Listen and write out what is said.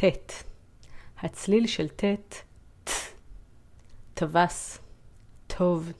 ט', הצליל של ט', ט, טווס, טוב.